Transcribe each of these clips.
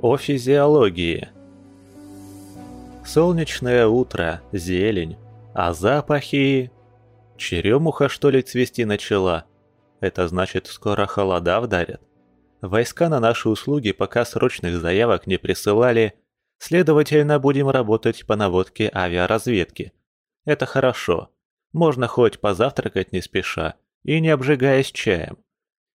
О физиологии Солнечное утро, зелень, а запахи... Черемуха, что ли, цвести начала? Это значит, скоро холода вдарят. Войска на наши услуги пока срочных заявок не присылали, следовательно, будем работать по наводке авиаразведки. Это хорошо. Можно хоть позавтракать не спеша и не обжигаясь чаем.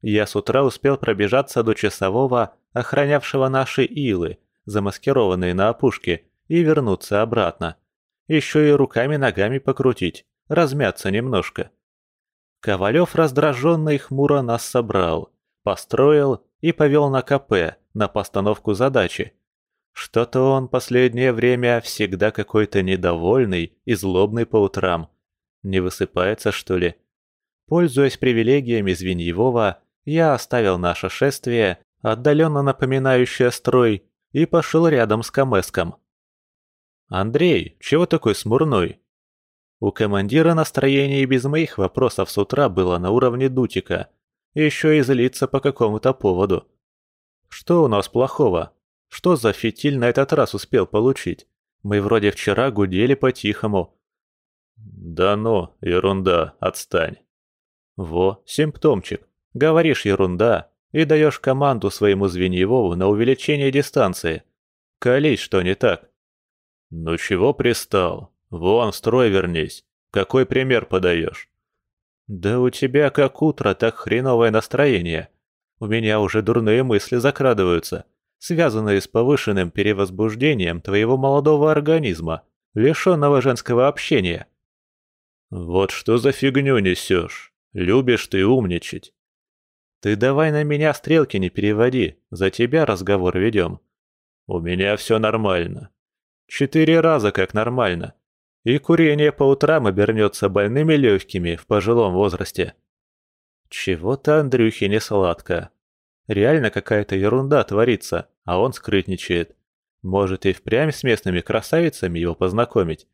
Я с утра успел пробежаться до часового, охранявшего наши илы, замаскированные на опушке, и вернуться обратно. Еще и руками-ногами покрутить, размяться немножко. Ковалев раздраженно и хмуро нас собрал, построил и повел на КП, на постановку задачи. Что-то он последнее время всегда какой-то недовольный и злобный по утрам. Не высыпается, что ли? Пользуясь привилегиями Звеньевого, я оставил наше шествие, отдаленно напоминающее строй, и пошел рядом с Камеском. «Андрей, чего такой смурной?» У командира настроение и без моих вопросов с утра было на уровне дутика. Еще и злиться по какому-то поводу. Что у нас плохого? Что за фитиль на этот раз успел получить? Мы вроде вчера гудели по-тихому. Да ну, ерунда, отстань. Во, симптомчик. Говоришь ерунда и даешь команду своему Звеньевову на увеличение дистанции. Колись, что не так. Ну чего пристал? «Вон, в строй вернись. Какой пример подаешь?» «Да у тебя как утро, так хреновое настроение. У меня уже дурные мысли закрадываются, связанные с повышенным перевозбуждением твоего молодого организма, лишенного женского общения». «Вот что за фигню несешь? Любишь ты умничать». «Ты давай на меня стрелки не переводи, за тебя разговор ведем». «У меня все нормально». «Четыре раза как нормально. И курение по утрам обернется больными легкими в пожилом возрасте. Чего-то Андрюхе не сладко. Реально какая-то ерунда творится, а он скрытничает. Может и впрямь с местными красавицами его познакомить.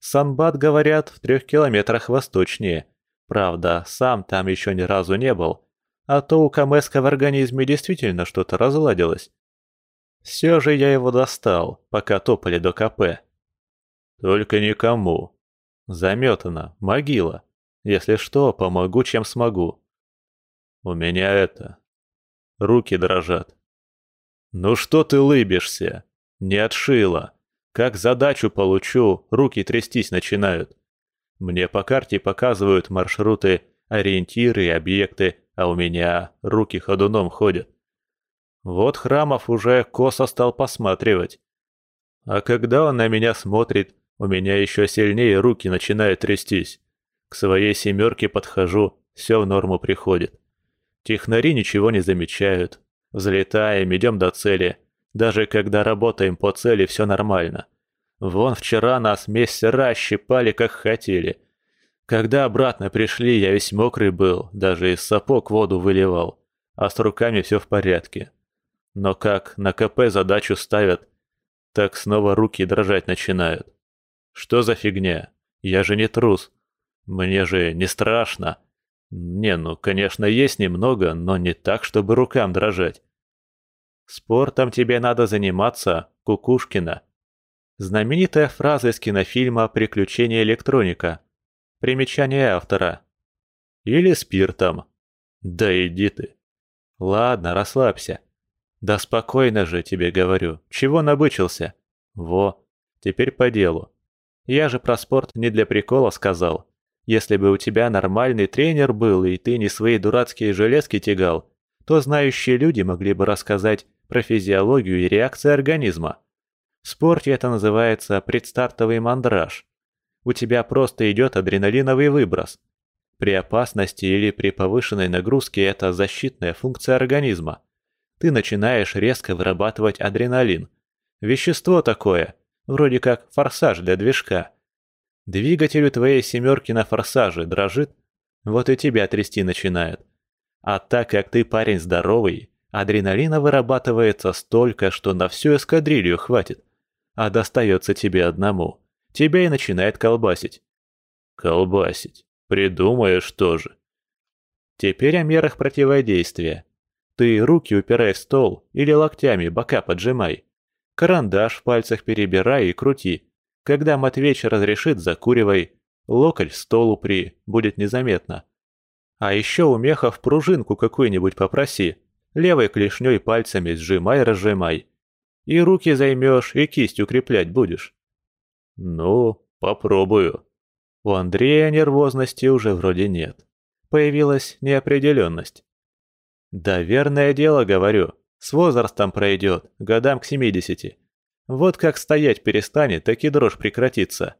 Санбат, говорят, в трех километрах восточнее. Правда, сам там еще ни разу не был. А то у Камеска в организме действительно что-то разладилось. Все же я его достал, пока топали до КП. Только никому. Заметана, могила. Если что, помогу, чем смогу. У меня это... Руки дрожат. Ну что ты лыбишься? Не отшила. Как задачу получу, руки трястись начинают. Мне по карте показывают маршруты, ориентиры и объекты, а у меня руки ходуном ходят. Вот Храмов уже косо стал посматривать. А когда он на меня смотрит, у меня еще сильнее руки начинают трястись. К своей семерке подхожу, все в норму приходит. Технари ничего не замечают. Взлетаем, идем до цели. Даже когда работаем по цели, все нормально. Вон вчера нас мессера щипали, как хотели. Когда обратно пришли, я весь мокрый был, даже из сапог воду выливал. А с руками все в порядке. Но как на КП задачу ставят, так снова руки дрожать начинают. Что за фигня? Я же не трус. Мне же не страшно. Не, ну, конечно, есть немного, но не так, чтобы рукам дрожать. Спортом тебе надо заниматься, Кукушкина. Знаменитая фраза из кинофильма «Приключения электроника». Примечание автора. Или спиртом. Да иди ты. Ладно, расслабься. Да спокойно же тебе говорю. Чего набычился? Во, теперь по делу. Я же про спорт не для прикола сказал. Если бы у тебя нормальный тренер был, и ты не свои дурацкие железки тягал, то знающие люди могли бы рассказать про физиологию и реакции организма. В спорте это называется предстартовый мандраж. У тебя просто идет адреналиновый выброс. При опасности или при повышенной нагрузке это защитная функция организма. Ты начинаешь резко вырабатывать адреналин. Вещество такое – Вроде как форсаж для движка. Двигатель у твоей семерки на форсаже дрожит, вот и тебя трясти начинает. А так как ты парень здоровый, адреналина вырабатывается столько, что на всю эскадрилью хватит. А достается тебе одному. Тебя и начинает колбасить. Колбасить. Придумаешь тоже. Теперь о мерах противодействия. Ты руки упирай в стол или локтями бока поджимай. Карандаш в пальцах перебирай и крути. Когда Матвеич разрешит, закуривай. Локоть в стол упри, будет незаметно. А еще у мехов пружинку какую-нибудь попроси. Левой клешней пальцами сжимай-разжимай. И руки займешь, и кисть укреплять будешь. Ну, попробую. У Андрея нервозности уже вроде нет. Появилась неопределенность. Да верное дело, говорю. С возрастом пройдет, годам к семидесяти. Вот как стоять перестанет, так и дрожь прекратится.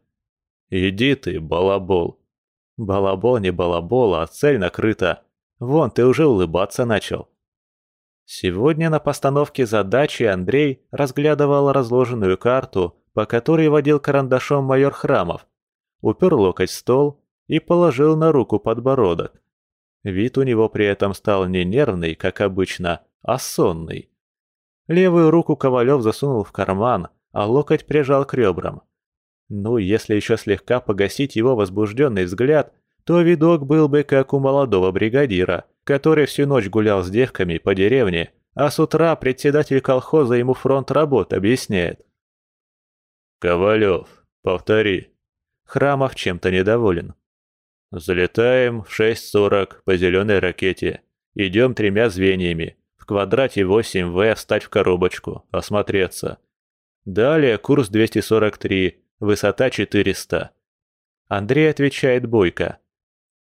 Иди ты, балабол. Балабол не балабол, а цель накрыта. Вон, ты уже улыбаться начал. Сегодня на постановке задачи Андрей разглядывал разложенную карту, по которой водил карандашом майор Храмов. Упер локоть в стол и положил на руку подбородок. Вид у него при этом стал не нервный, как обычно, а сонный. Левую руку Ковалев засунул в карман, а локоть прижал к ребрам. Ну, если еще слегка погасить его возбужденный взгляд, то видок был бы как у молодого бригадира, который всю ночь гулял с девками по деревне, а с утра председатель колхоза ему фронт работ объясняет. «Ковалев, повтори». Храмов чем-то недоволен. «Залетаем в 6.40 по зеленой ракете. Идем тремя звеньями. В квадрате 8В встать в коробочку, осмотреться. Далее курс 243, высота 400. Андрей отвечает бойко.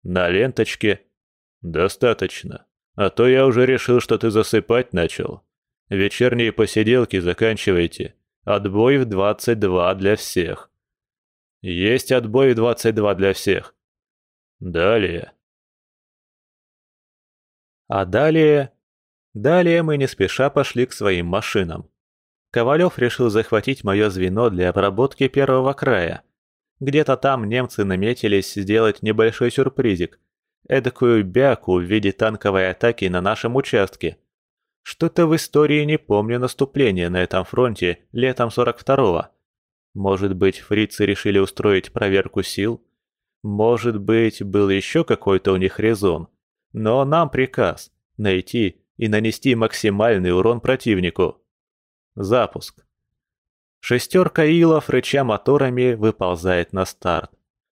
На ленточке. Достаточно. А то я уже решил, что ты засыпать начал. Вечерние посиделки заканчивайте. Отбой в 22 для всех. Есть отбой в 22 для всех. Далее. А далее... Далее мы не спеша пошли к своим машинам. Ковалев решил захватить мое звено для обработки первого края. Где-то там немцы наметились сделать небольшой сюрпризик. Эдакую бяку в виде танковой атаки на нашем участке. Что-то в истории не помню наступления на этом фронте летом 42-го. Может быть, фрицы решили устроить проверку сил? Может быть, был еще какой-то у них резон? Но нам приказ – найти и нанести максимальный урон противнику. Запуск. Шестерка илов, рыча моторами, выползает на старт.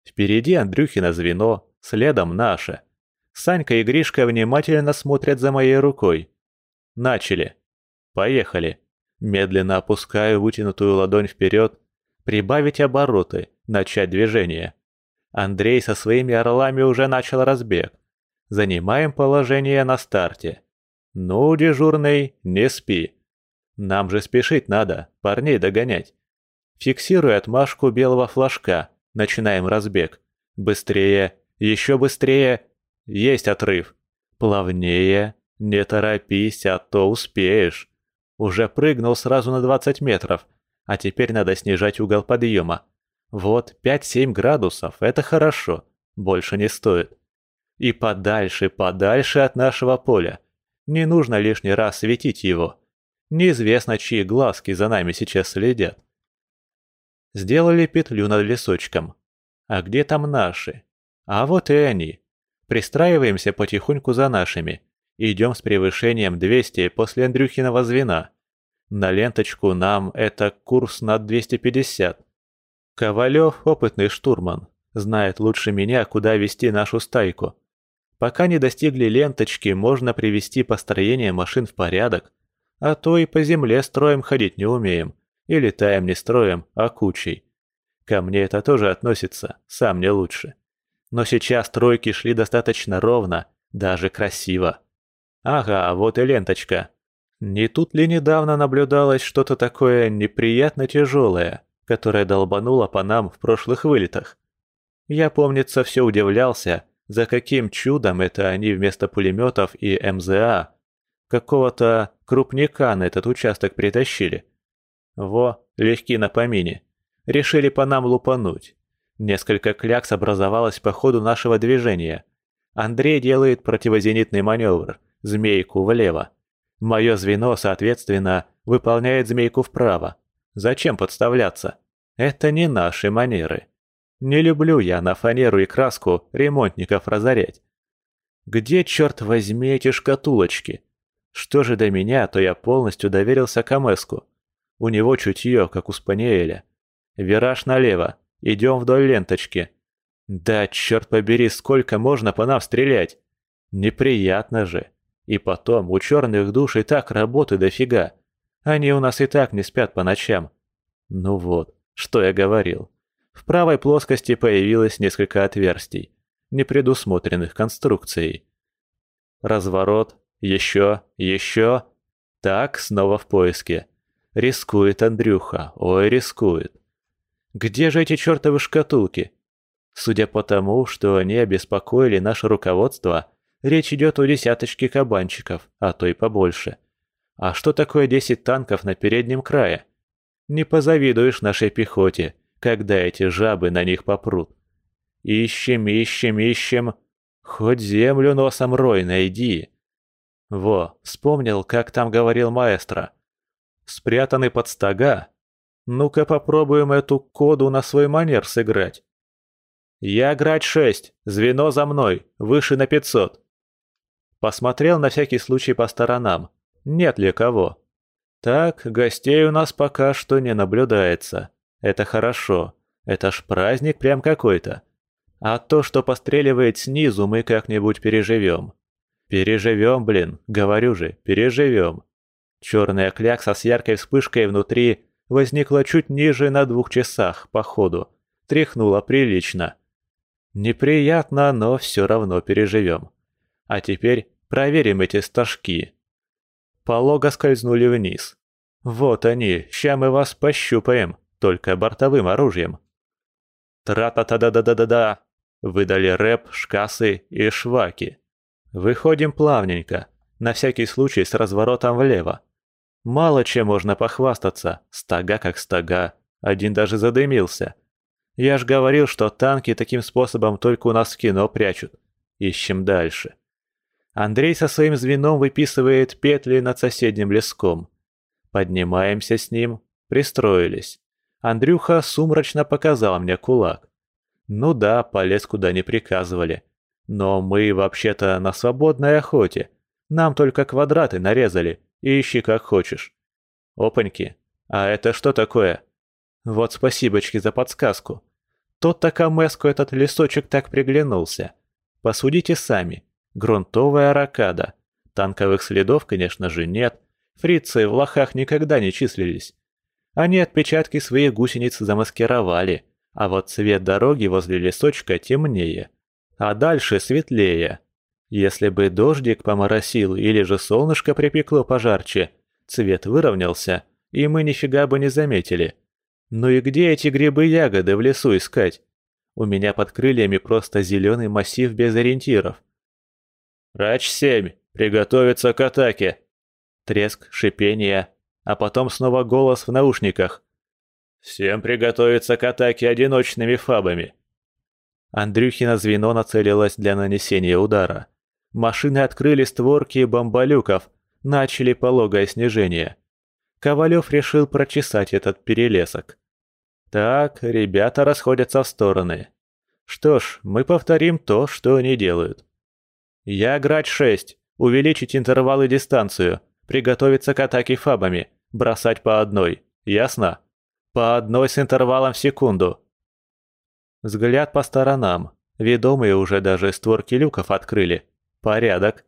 Впереди Андрюхино звено, следом наше. Санька и Гришка внимательно смотрят за моей рукой. Начали. Поехали. Медленно опускаю вытянутую ладонь вперед. Прибавить обороты, начать движение. Андрей со своими орлами уже начал разбег. Занимаем положение на старте. Ну, дежурный, не спи. Нам же спешить надо, парней догонять. Фиксируя отмашку белого флажка, начинаем разбег. Быстрее, еще быстрее. Есть отрыв. Плавнее, не торопись, а то успеешь. Уже прыгнул сразу на 20 метров, а теперь надо снижать угол подъема. Вот 5-7 градусов – это хорошо, больше не стоит. И подальше, подальше от нашего поля. Не нужно лишний раз светить его. Неизвестно, чьи глазки за нами сейчас следят. Сделали петлю над лесочком. А где там наши? А вот и они. Пристраиваемся потихоньку за нашими. Идем с превышением 200 после Андрюхиного звена. На ленточку нам это курс на 250. Ковалев – опытный штурман. Знает лучше меня, куда вести нашу стайку. Пока не достигли ленточки, можно привести построение машин в порядок, а то и по земле строем ходить не умеем. И летаем не строем, а кучей. Ко мне это тоже относится, сам не лучше. Но сейчас тройки шли достаточно ровно, даже красиво. Ага, вот и ленточка. Не тут ли недавно наблюдалось что-то такое неприятно тяжелое, которое долбануло по нам в прошлых вылетах? Я, помнится, все удивлялся, за каким чудом это они вместо пулеметов и МЗА какого-то крупняка на этот участок притащили. Во, легки на помине. Решили по нам лупануть. Несколько клякс образовалось по ходу нашего движения. Андрей делает противозенитный маневр, змейку влево. Мое звено, соответственно, выполняет змейку вправо. Зачем подставляться? Это не наши манеры. Не люблю я на фанеру и краску ремонтников разорять. Где, черт возьми, эти шкатулочки? Что же до меня, то я полностью доверился Камеску. У него чутье, как у Спаниеля. Вираж налево, идем вдоль ленточки. Да, черт побери, сколько можно по нам стрелять? Неприятно же. И потом, у черных душ и так работы дофига. Они у нас и так не спят по ночам. Ну вот, что я говорил. В правой плоскости появилось несколько отверстий, не предусмотренных конструкцией. Разворот, еще, еще. Так, снова в поиске. Рискует Андрюха, ой, рискует. Где же эти чертовы шкатулки? Судя по тому, что они обеспокоили наше руководство, речь идет о десяточке кабанчиков, а то и побольше. А что такое десять танков на переднем крае? Не позавидуешь нашей пехоте, когда эти жабы на них попрут. Ищем, ищем, ищем. Хоть землю носом рой найди. Во, вспомнил, как там говорил маэстро. Спрятаны под стога. Ну-ка попробуем эту коду на свой манер сыграть. Я грать шесть, звено за мной, выше на пятьсот. Посмотрел на всякий случай по сторонам, нет ли кого. Так, гостей у нас пока что не наблюдается. Это хорошо. Это ж праздник прям какой-то. А то, что постреливает снизу, мы как-нибудь переживем. Переживем, блин, говорю же, переживем. Черная клякса с яркой вспышкой внутри возникла чуть ниже на двух часах, по ходу. Тряхнула прилично. Неприятно, но все равно переживем. А теперь проверим эти стажки. Полого скользнули вниз. Вот они, ща мы вас пощупаем только бортовым оружием. Тра-та-та-да-да-да-да-да! Выдали рэп, шкасы и шваки. Выходим плавненько, на всякий случай с разворотом влево. Мало чем можно похвастаться, стога как стога, один даже задымился. Я ж говорил, что танки таким способом только у нас в кино прячут. Ищем дальше. Андрей со своим звеном выписывает петли над соседним леском. Поднимаемся с ним, пристроились. Андрюха сумрачно показал мне кулак. Ну да, полез куда не приказывали. Но мы вообще-то на свободной охоте. Нам только квадраты нарезали, и ищи как хочешь. Опаньки, а это что такое? Вот спасибочки за подсказку. Тот-то Камеску этот лесочек так приглянулся. Посудите сами. Грунтовая ракада. Танковых следов, конечно же, нет. Фрицы в лохах никогда не числились. Они отпечатки своих гусениц замаскировали, а вот цвет дороги возле лесочка темнее, а дальше светлее. Если бы дождик поморосил или же солнышко припекло пожарче, цвет выровнялся, и мы нифига бы не заметили. Ну и где эти грибы-ягоды в лесу искать? У меня под крыльями просто зеленый массив без ориентиров. «Рач-7, приготовиться к атаке!» Треск, шипение, а потом снова голос в наушниках. «Всем приготовиться к атаке одиночными фабами!» Андрюхина звено нацелилось для нанесения удара. Машины открыли створки бомболюков, начали пологое снижение. Ковалев решил прочесать этот перелесок. Так, ребята расходятся в стороны. Что ж, мы повторим то, что они делают. Я грать 6, увеличить интервал и дистанцию, Приготовиться к атаке фабами. Бросать по одной. Ясно? По одной с интервалом в секунду. Взгляд по сторонам. Ведомые уже даже створки люков открыли. Порядок.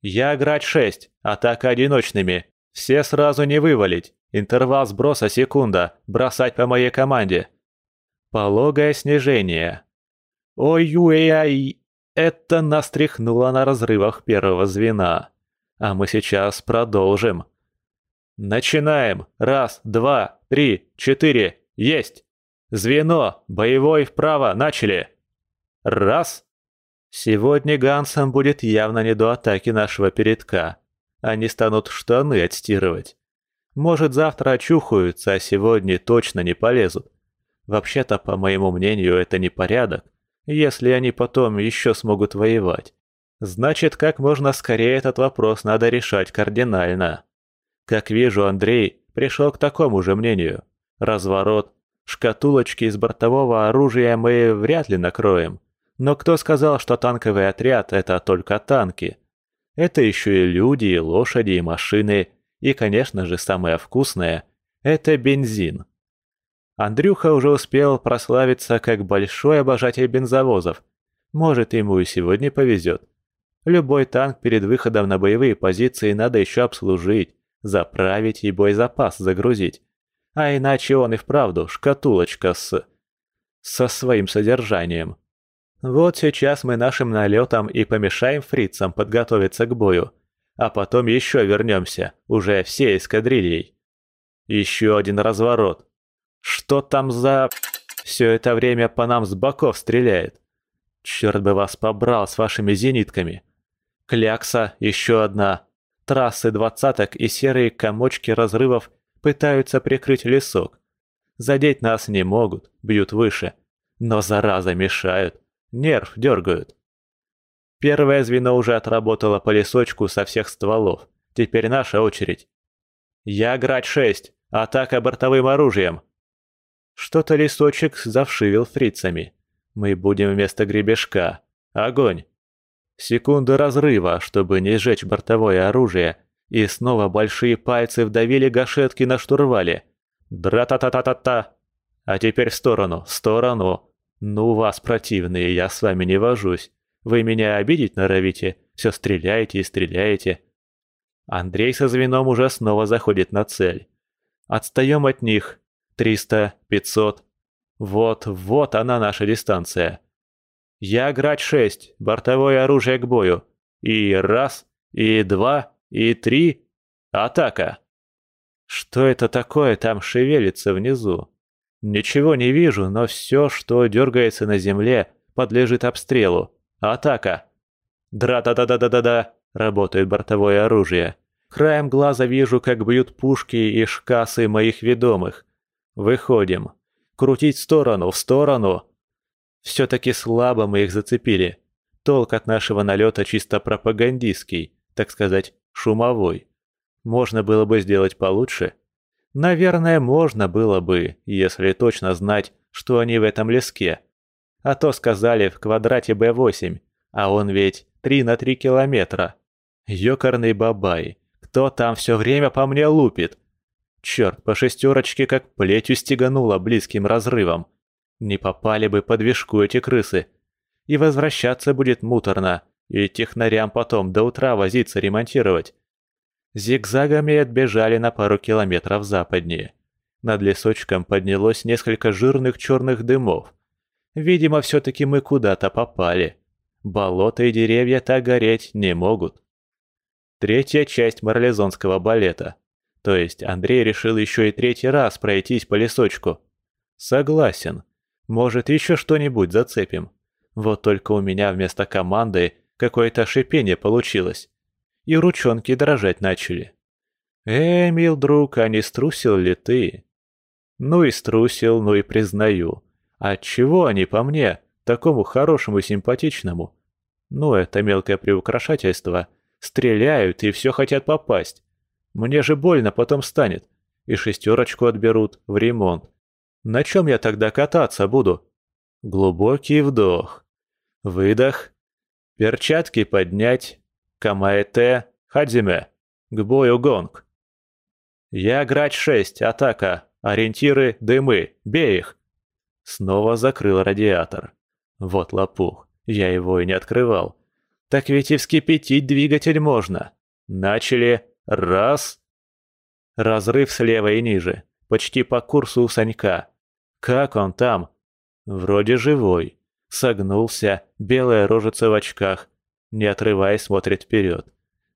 Я играть шесть. Атака одиночными. Все сразу не вывалить. Интервал сброса секунда. Бросать по моей команде. Пологое снижение. Ой-ой-ой. Это нас тряхнуло на разрывах первого звена. А мы сейчас продолжим. Начинаем. Раз, два, три, четыре. Есть. Звено. Боевой вправо. Начали. Раз. Сегодня Гансам будет явно не до атаки нашего передка. Они станут штаны отстирывать. Может, завтра очухаются, а сегодня точно не полезут. Вообще-то, по моему мнению, это не порядок, если они потом еще смогут воевать. Значит, как можно скорее этот вопрос надо решать кардинально. Как вижу, Андрей пришел к такому же мнению. Разворот. Шкатулочки из бортового оружия мы вряд ли накроем. Но кто сказал, что танковый отряд – это только танки? Это еще и люди, и лошади, и машины, и, конечно же, самое вкусное – это бензин. Андрюха уже успел прославиться как большой обожатель бензовозов. Может, ему и сегодня повезет. Любой танк перед выходом на боевые позиции надо еще обслужить, заправить и боезапас загрузить. А иначе он и вправду шкатулочка с... со своим содержанием. Вот сейчас мы нашим налетом и помешаем фрицам подготовиться к бою, а потом еще вернемся, уже всей эскадрильей. Еще один разворот. Что там за... Все это время по нам с боков стреляет. Черт бы вас побрал с вашими зенитками. Клякса, еще одна. Трассы двадцаток и серые комочки разрывов пытаются прикрыть лесок. Задеть нас не могут, бьют выше. Но зараза мешают. Нерв дергают. Первое звено уже отработало по лесочку со всех стволов. Теперь наша очередь. Я грать 6. Атака бортовым оружием. Что-то лесочек завшивил фрицами. Мы будем вместо гребешка. Огонь. Секунды разрыва, чтобы не сжечь бортовое оружие, и снова большие пальцы вдавили гашетки на штурвале. Дра-та-та-та-та-та. А теперь в сторону, в сторону. «Ну, вас, противные, я с вами не вожусь. Вы меня обидеть норовите, все стреляете и стреляете». Андрей со звеном уже снова заходит на цель. Отстаем от них. Триста, пятьсот. Вот, вот она наша дистанция. Я грач шесть, бортовое оружие к бою. И раз, и два, и три. Атака. Что это такое там шевелится внизу? Ничего не вижу, но все, что дергается на земле, подлежит обстрелу. Атака! Дра-да-да-да-да-да-да! Работает бортовое оружие. Краем глаза вижу, как бьют пушки и шкасы моих ведомых. Выходим. Крутить в сторону, в сторону. Все-таки слабо мы их зацепили. Толк от нашего налета чисто пропагандистский, так сказать, шумовой. Можно было бы сделать получше. Наверное, можно было бы, если точно знать, что они в этом леске. А то сказали в квадрате Б8, а он ведь 3 на 3 километра. Ёкарный бабай, кто там все время по мне лупит? Черт, по шестерочке как плетью стегануло близким разрывом. Не попали бы под вишку эти крысы. И возвращаться будет муторно, и технарям потом до утра возиться ремонтировать. Зигзагами отбежали на пару километров западнее. Над лесочком поднялось несколько жирных черных дымов. Видимо, все-таки мы куда-то попали. Болото и деревья так гореть не могут. Третья часть марлезонского балета. То есть Андрей решил еще и третий раз пройтись по лесочку. Согласен. Может, еще что-нибудь зацепим. Вот только у меня вместо команды какое-то шипение получилось и ручонки дрожать начали. «Эмил, друг, а не струсил ли ты?» «Ну и струсил, ну и признаю. Отчего они по мне, такому хорошему и симпатичному?» «Ну, это мелкое приукрашательство. Стреляют и все хотят попасть. Мне же больно потом станет. И шестерочку отберут в ремонт. На чем я тогда кататься буду?» Глубокий вдох. Выдох. Перчатки поднять. Камаэте, Хадзиме. К бою гонг. Я грач 6, атака. Ориентиры, дымы, бей их. Снова закрыл радиатор. Вот лопух, я его и не открывал. Так ведь и вскипятить двигатель можно. Начали. Раз. Разрыв слева и ниже. Почти по курсу у Санька. Как он там? Вроде живой. Согнулся, белая рожица в очках. Не отрываясь, смотрит вперед.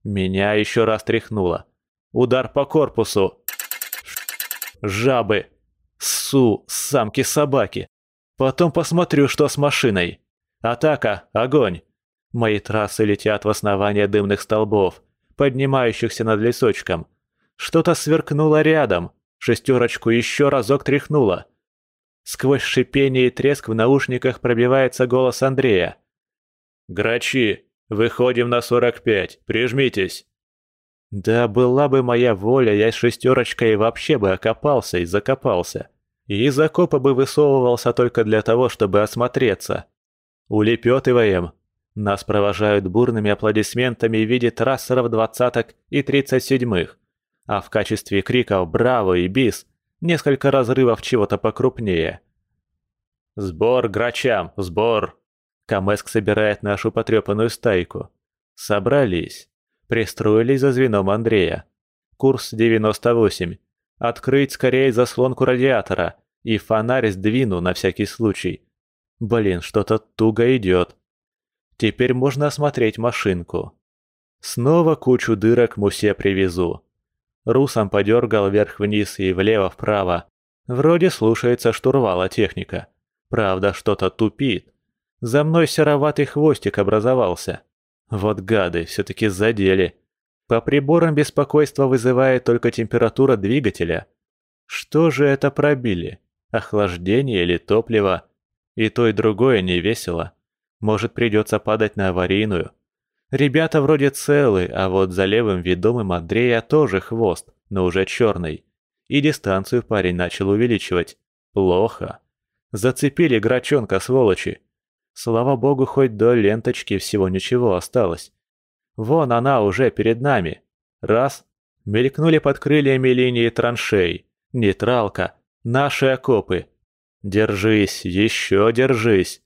Меня еще раз тряхнуло. Удар по корпусу. Жабы. Су, самки-собаки. Потом посмотрю, что с машиной. Атака, огонь. Мои трассы летят в основание дымных столбов, поднимающихся над лесочком. Что-то сверкнуло рядом. Шестерочку еще разок тряхнуло. Сквозь шипение и треск в наушниках пробивается голос Андрея. «Грачи, Выходим на 45, прижмитесь. Да была бы моя воля, я с шестерочкой вообще бы окопался и закопался. И из окопа бы высовывался только для того, чтобы осмотреться. Улепетываем. Нас провожают бурными аплодисментами в виде трассеров двадцаток и тридцать седьмых. А в качестве криков «Браво!» и «Бис» несколько разрывов чего-то покрупнее. «Сбор грачам! Сбор!» Камеск собирает нашу потрепанную стайку. Собрались. Пристроились за звеном Андрея. Курс 98. Открыть скорее заслонку радиатора и фонарь сдвину на всякий случай. Блин, что-то туго идет. Теперь можно осмотреть машинку. Снова кучу дырок мусе привезу. Русом подергал вверх-вниз и влево-вправо. Вроде слушается штурвала техника. Правда, что-то тупит. За мной сероватый хвостик образовался. Вот гады, все-таки задели. По приборам беспокойство вызывает только температура двигателя. Что же это пробили? Охлаждение или топливо? И то, и другое не весело. Может, придется падать на аварийную. Ребята вроде целы, а вот за левым ведомым Андрея тоже хвост, но уже черный. И дистанцию парень начал увеличивать. Плохо. Зацепили грачонка, сволочи. Слава богу, хоть до ленточки всего ничего осталось. Вон она уже перед нами. Раз. Мелькнули под крыльями линии траншей. Нейтралка. Наши окопы. Держись, еще держись.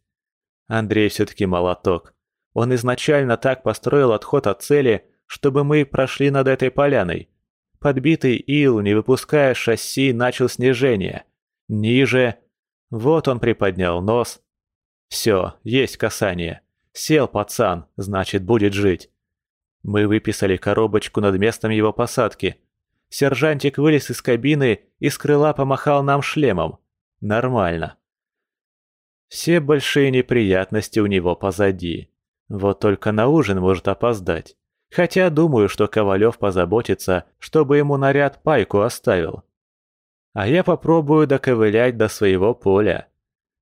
Андрей все-таки молоток. Он изначально так построил отход от цели, чтобы мы прошли над этой поляной. Подбитый ил, не выпуская шасси, начал снижение. Ниже. Вот он приподнял нос. Все, есть касание. Сел пацан, значит, будет жить. Мы выписали коробочку над местом его посадки. Сержантик вылез из кабины и с крыла помахал нам шлемом. Нормально. Все большие неприятности у него позади. Вот только на ужин может опоздать. Хотя думаю, что Ковалев позаботится, чтобы ему наряд пайку оставил. А я попробую доковылять до своего поля.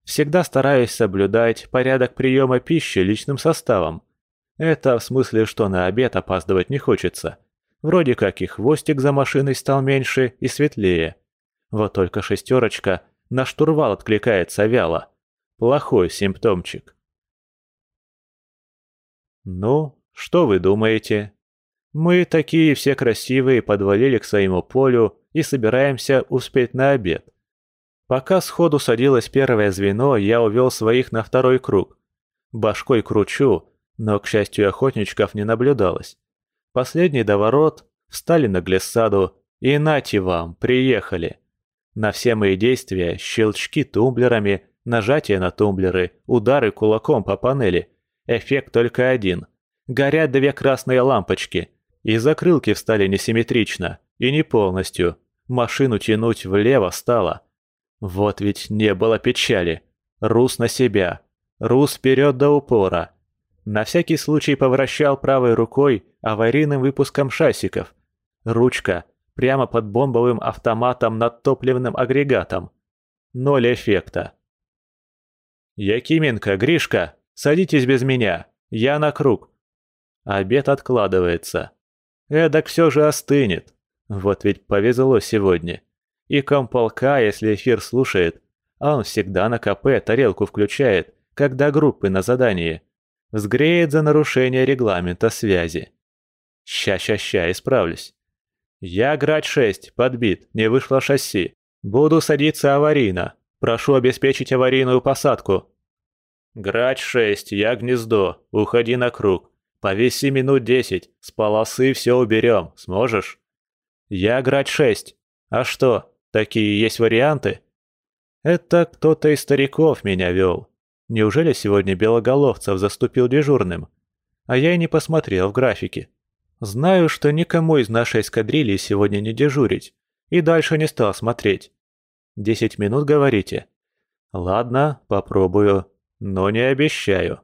Всегда стараюсь соблюдать порядок приема пищи личным составом. Это в смысле, что на обед опаздывать не хочется. Вроде как и хвостик за машиной стал меньше и светлее. Вот только шестерочка на штурвал откликается вяло. Плохой симптомчик. Ну, что вы думаете? Мы такие все красивые подвалили к своему полю и собираемся успеть на обед. Пока сходу садилось первое звено, я увел своих на второй круг. Башкой кручу, но, к счастью, охотничков не наблюдалось. Последний до ворот, встали на глиссаду и нате вам, приехали. На все мои действия щелчки тумблерами, нажатие на тумблеры, удары кулаком по панели. Эффект только один. Горят две красные лампочки. И закрылки встали несимметрично, и не полностью. Машину тянуть влево стало. Вот ведь не было печали. Рус на себя. Рус вперед до упора. На всякий случай повращал правой рукой аварийным выпуском шасиков. Ручка прямо под бомбовым автоматом над топливным агрегатом. Ноль эффекта. «Якименко, Гришка, садитесь без меня. Я на круг». Обед откладывается. Эдак все же остынет. Вот ведь повезло сегодня. И комполка, если эфир слушает, а он всегда на КП тарелку включает, когда группы на задании. Сгреет за нарушение регламента связи. Ща-ща-ща, исправлюсь. Я град 6, подбит, не вышло шасси. Буду садиться аварийно. Прошу обеспечить аварийную посадку. Грач 6, я гнездо, уходи на круг. Повиси минут десять, с полосы все уберем, сможешь? Я грач 6. А что, Такие есть варианты? Это кто-то из стариков меня вел. Неужели сегодня Белоголовцев заступил дежурным? А я и не посмотрел в графике. Знаю, что никому из нашей эскадрильи сегодня не дежурить. И дальше не стал смотреть. Десять минут, говорите? Ладно, попробую, но не обещаю.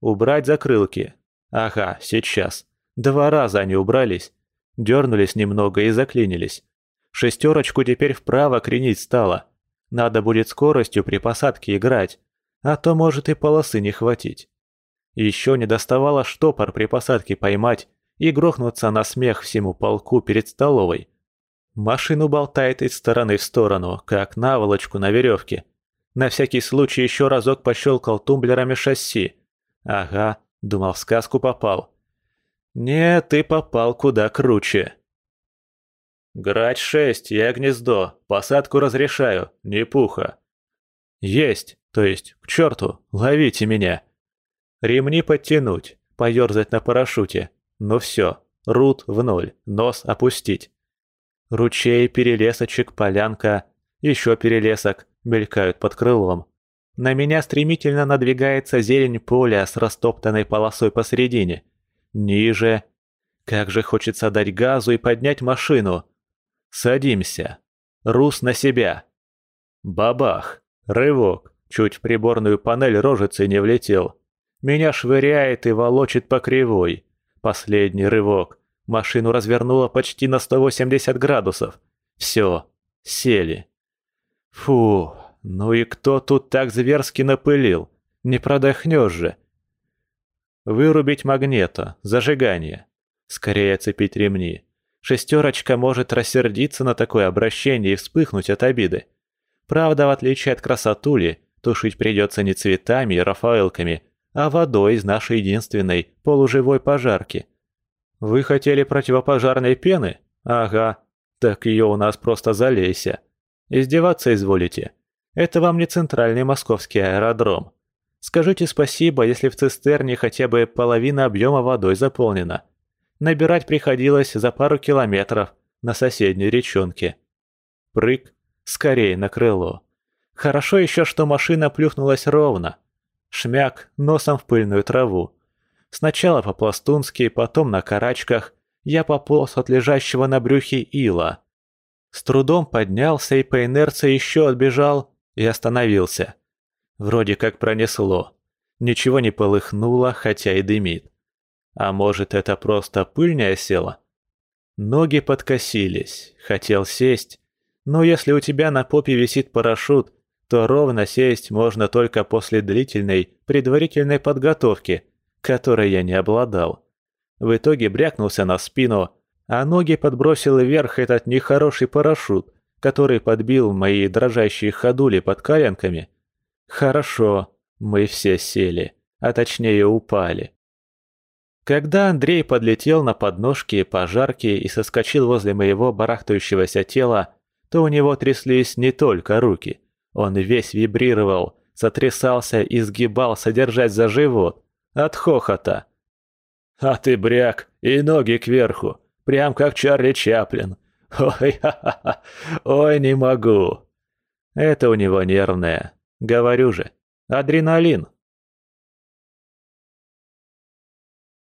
Убрать закрылки. Ага, сейчас. Два раза они убрались. Дернулись немного и заклинились. Шестерочку теперь вправо кренить стало. Надо будет скоростью при посадке играть, а то может и полосы не хватить. Еще не доставало штопор при посадке поймать и грохнуться на смех всему полку перед столовой. Машину болтает из стороны в сторону, как наволочку на веревке. На всякий случай еще разок пощелкал тумблерами шасси. Ага, думал, в сказку попал. Нет, ты попал куда круче. «Грач шесть, я гнездо. Посадку разрешаю. Не пуха». «Есть. То есть, к черту, ловите меня». «Ремни подтянуть, поерзать на парашюте. Ну все, рут в ноль, нос опустить». Ручей, перелесочек, полянка, еще перелесок мелькают под крылом. На меня стремительно надвигается зелень поля с растоптанной полосой посередине. Ниже. Как же хочется дать газу и поднять машину. Садимся. Рус на себя. Бабах. Рывок. Чуть в приборную панель рожицы не влетел. Меня швыряет и волочит по кривой. Последний рывок. Машину развернуло почти на 180 градусов. Все. Сели. Фу. Ну и кто тут так зверски напылил? Не продохнешь же. Вырубить магнето. Зажигание. Скорее цепить ремни. Шестерочка может рассердиться на такое обращение и вспыхнуть от обиды. Правда, в отличие от красотули, тушить придется не цветами и рафаэлками, а водой из нашей единственной полуживой пожарки. Вы хотели противопожарной пены? Ага, так ее у нас просто залейся. Издеваться изволите? Это вам не центральный московский аэродром. Скажите спасибо, если в цистерне хотя бы половина объема водой заполнена. Набирать приходилось за пару километров на соседней речонке. Прыг, скорее на крыло. Хорошо еще, что машина плюхнулась ровно. Шмяк носом в пыльную траву. Сначала по-пластунски, потом на карачках я пополз от лежащего на брюхе ила. С трудом поднялся и по инерции еще отбежал и остановился. Вроде как пронесло. Ничего не полыхнуло, хотя и дымит. А может, это просто пыль не? Ноги подкосились, хотел сесть. Но если у тебя на попе висит парашют, то ровно сесть можно только после длительной предварительной подготовки, которой я не обладал. В итоге брякнулся на спину, а ноги подбросил вверх этот нехороший парашют, который подбил мои дрожащие ходули под коленками. Хорошо, мы все сели, а точнее упали. Когда Андрей подлетел на подножки пожарки и соскочил возле моего барахтающегося тела, то у него тряслись не только руки. Он весь вибрировал, сотрясался и сгибался держать за живот. От хохота. «А ты бряк, и ноги кверху, прям как Чарли Чаплин. Ой, ха-ха-ха, ой, не могу». Это у него нервное. Говорю же, адреналин.